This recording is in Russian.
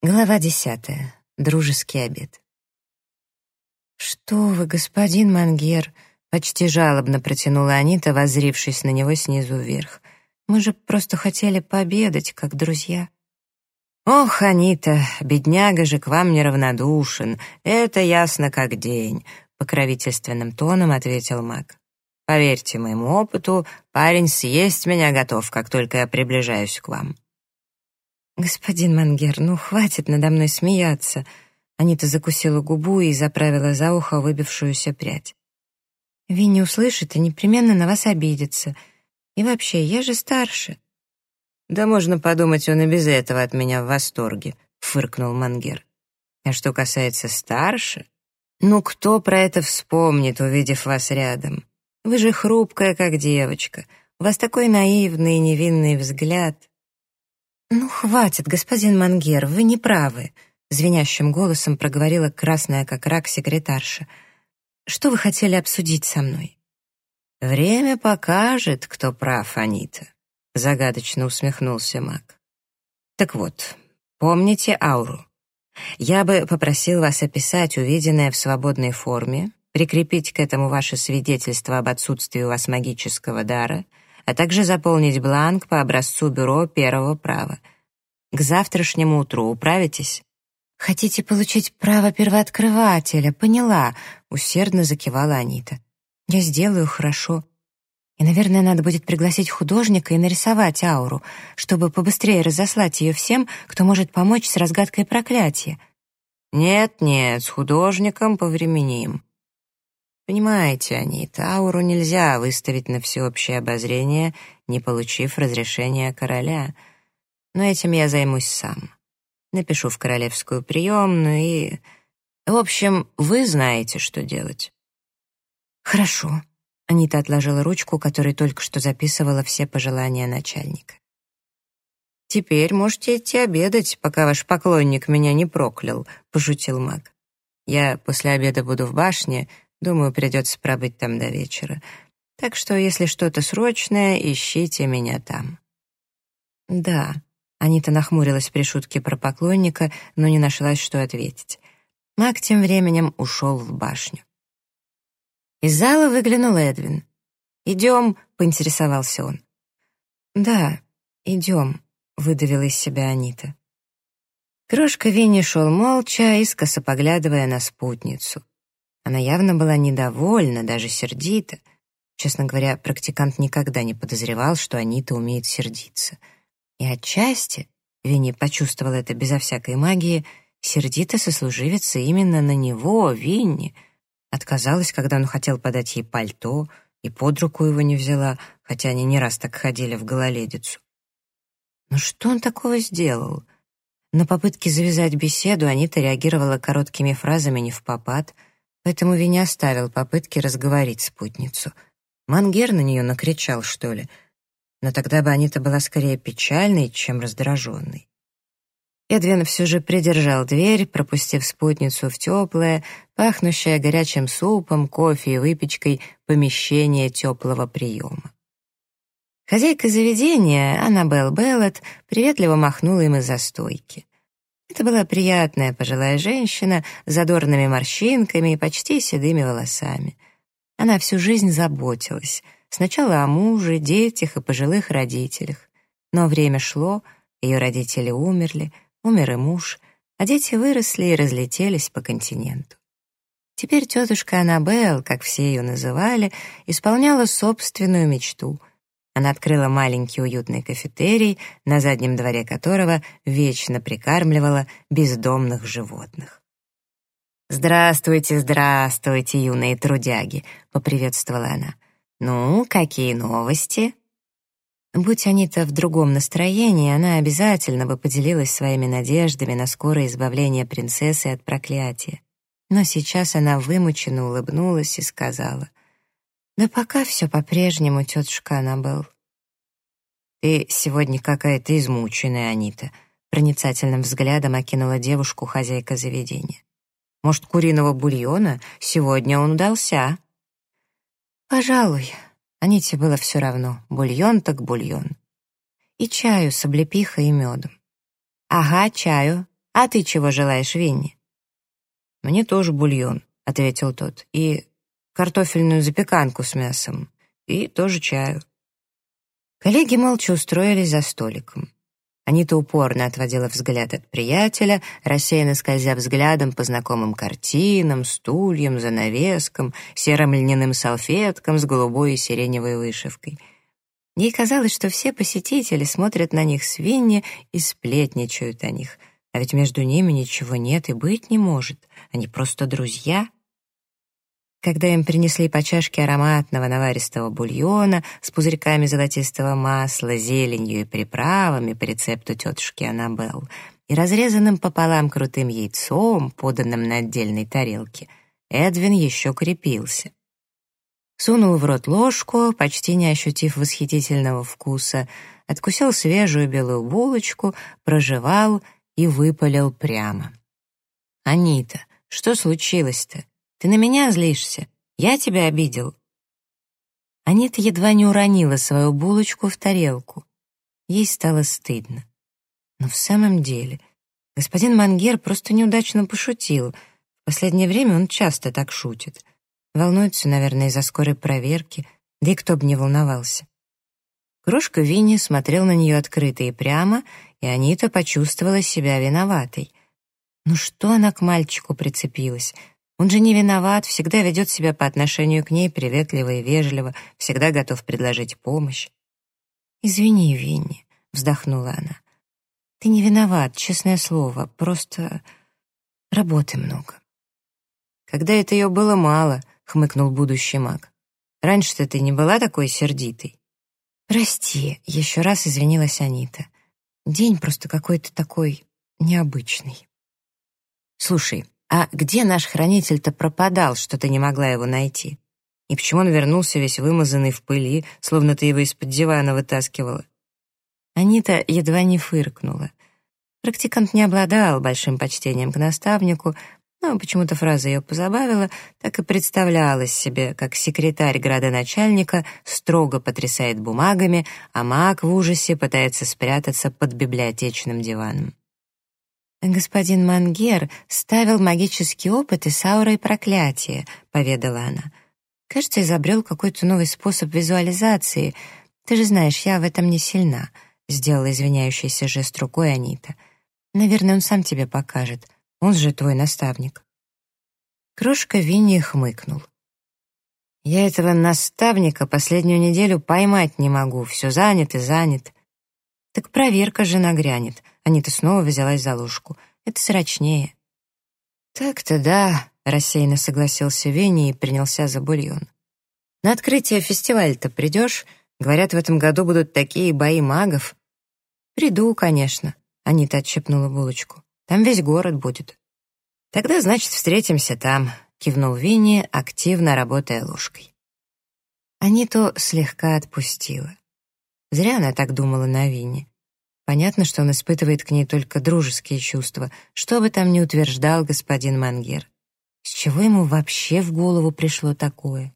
Глава десятая. Дружеский обед. «Что вы, господин Мангер?» — почти жалобно протянула Анита, воззрившись на него снизу вверх. «Мы же просто хотели пообедать, как друзья». «Ох, Анита, бедняга же к вам неравнодушен, это ясно как день», — покровительственным тоном ответил маг. «Поверьте моему опыту, парень съесть меня готов, как только я приближаюсь к вам». «Господин Мангер, ну хватит надо мной смеяться!» Анита закусила губу и заправила за ухо выбившуюся прядь. «Винни услышит и непременно на вас обидится. И вообще, я же старше». «Да можно подумать, он и без этого от меня в восторге», — фыркнул Мангер. «А что касается старше, ну кто про это вспомнит, увидев вас рядом? Вы же хрупкая, как девочка. У вас такой наивный и невинный взгляд. «Ну, хватит, господин Мангер, вы не правы», — звенящим голосом проговорила красная как рак секретарша. «Что вы хотели обсудить со мной?» «Время покажет, кто прав, Анита», — загадочно усмехнулся маг. «Так вот, помните ауру? Я бы попросил вас описать увиденное в свободной форме, прикрепить к этому ваше свидетельство об отсутствии у вас магического дара — а также заполнить бланк по образцу бюро первого права. К завтрашнему утру управитесь?» «Хотите получить право первооткрывателя, поняла», — усердно закивала Анита. «Я сделаю хорошо. И, наверное, надо будет пригласить художника и нарисовать ауру, чтобы побыстрее разослать ее всем, кто может помочь с разгадкой проклятия». «Нет-нет, с художником повременим. Понимаете, Анита, ауру нельзя выставить на всеобщее обозрение, не получив разрешения короля. Но этим я займусь сам. Напишу в королевскую приемную и... В общем, вы знаете, что делать. Хорошо. Анита отложила ручку, которой только что записывала все пожелания начальника. «Теперь можете идти обедать, пока ваш поклонник меня не проклял», — пошутил маг. «Я после обеда буду в башне, Думаю, придется пробыть там до вечера. Так что, если что-то срочное, ищите меня там». «Да», — Анита нахмурилась при шутке про поклонника, но не нашлась, что ответить. Маг тем временем ушел в башню. Из зала выглянул Эдвин. «Идем», — поинтересовался он. «Да, идем», — выдавила из себя Анита. Крошка Винни шел молча, искоса поглядывая на спутницу. Она явно была недовольна, даже сердита. Честно говоря, практикант никогда не подозревал, что Анита умеет сердиться. И отчасти, Винни почувствовал это безо всякой магии, сердито сослуживится именно на него, Винни. Отказалась, когда он хотел подать ей пальто, и под руку его не взяла, хотя они не раз так ходили в гололедицу. Но что он такого сделал? На попытки завязать беседу Анита реагировала короткими фразами не в попад — поэтому Винни оставил попытки разговорить спутницу. Мангер на нее накричал, что ли, но тогда бы Анита была скорее печальной, чем раздраженной. Эдвин все же придержал дверь, пропустив спутницу в теплое, пахнущее горячим супом, кофе и выпечкой помещение теплого приема. Хозяйка заведения, Аннабелл Беллет, приветливо махнула им из-за стойки. Это была приятная пожилая женщина с задорными морщинками и почти седыми волосами. Она всю жизнь заботилась. Сначала о муже, детях и пожилых родителях. Но время шло, ее родители умерли, умер и муж, а дети выросли и разлетелись по континенту. Теперь тетушка Аннабелл, как все ее называли, исполняла собственную мечту она открыла маленький уютный кафетерий, на заднем дворе которого вечно прикармливала бездомных животных. «Здравствуйте, здравствуйте, юные трудяги!» — поприветствовала она. «Ну, какие новости?» Будь они-то в другом настроении, она обязательно бы поделилась своими надеждами на скорое избавление принцессы от проклятия. Но сейчас она вымученно улыбнулась и сказала, да пока все по-прежнему, тетушка Аннабелл. Ты сегодня какая-то измученная, Анита. Проницательным взглядом окинула девушку хозяйка заведения. Может, куриного бульона? Сегодня он удался. Пожалуй. Аните было все равно. Бульон так бульон. И чаю с облепихой и медом. Ага, чаю. А ты чего желаешь, Винни?» «Мне тоже бульон», — ответил тот, «и картофельную запеканку с мясом, и тоже чаю». Коллеги молча устроились за столиком. Анита упорно отводила взгляд от приятеля, рассеянно скользя взглядом по знакомым картинам, стульям, занавескам, серым льняным салфеткам с голубой и сиреневой вышивкой. Ей казалось, что все посетители смотрят на них с Винни и сплетничают о них, а ведь между ними ничего нет и быть не может, они просто друзья — когда им принесли по чашке ароматного наваристого бульона с пузырьками золотистого масла, зеленью и приправами по рецепту тетушки Аннабелл и разрезанным пополам крутым яйцом, поданным на отдельной тарелке, Эдвин еще крепился. Сунул в рот ложку, почти не ощутив восхитительного вкуса, откусил свежую белую булочку, прожевал и выпалил прямо. «Анита, что случилось-то? Ты на меня злишься? Я тебя обидел?» Анита едва не уронила свою булочку в тарелку. Ей стало стыдно. Но в самом деле, господин Мангер просто неудачно пошутил. В последнее время он часто так шутит. Волнуется, наверное, из-за скорой проверки, да и кто бы не волновался. Крошка Винни смотрел на нее открыто и прямо, и Анита почувствовала себя виноватой. Ну что она к мальчику прицепилась? Он же не виноват, всегда ведет себя по отношению к ней приветливо и вежливо, всегда готов предложить помощь. «Извини, Винни», — вздохнула она. «Ты не виноват, честное слово, просто работы много». «Когда это ее было мало», — хмыкнул будущий маг. «Раньше-то ты не была такой сердитой». «Прости», — еще раз извинилась Анита. «День просто какой-то такой необычный». «Слушай, а где наш хранитель-то пропадал, что ты не могла его найти? И почему он вернулся весь вымазанный в пыли, словно ты его из-под дивана вытаскивала?» Анита едва не фыркнула. Практикант не обладал большим почтением к наставнику, но почему-то фраза ее позабавила, так и представлялась себе, как секретарь градоначальника строго потрясает бумагами, а маг в ужасе пытается спрятаться под библиотечным диваном. «Господин Мангер ставил магические опыты с аурой проклятия», — поведала она. «Кажется, изобрел какой-то новый способ визуализации. Ты же знаешь, я в этом не сильна», — сделала извиняющийся жест рукой Анита. «Наверное, он сам тебе покажет. Он же твой наставник». Крошка Винни хмыкнул. «Я этого наставника последнюю неделю поймать не могу. Все занят и занят. Так проверка же нагрянет. Анита снова взялась за ложку. Это срочнее. Так-то да, рассеянно согласился Венни и принялся за бульон. На открытие фестиваля-то придешь? Говорят, в этом году будут такие бои магов. Приду, конечно. Анита отщепнула булочку. Там весь город будет. Тогда, значит, встретимся там, кивнул Винни, активно работая ложкой. Аниту слегка отпустила. Зря она так думала на Винни. Понятно, что он испытывает к ней только дружеские чувства, что бы там ни утверждал господин Мангер. С чего ему вообще в голову пришло такое?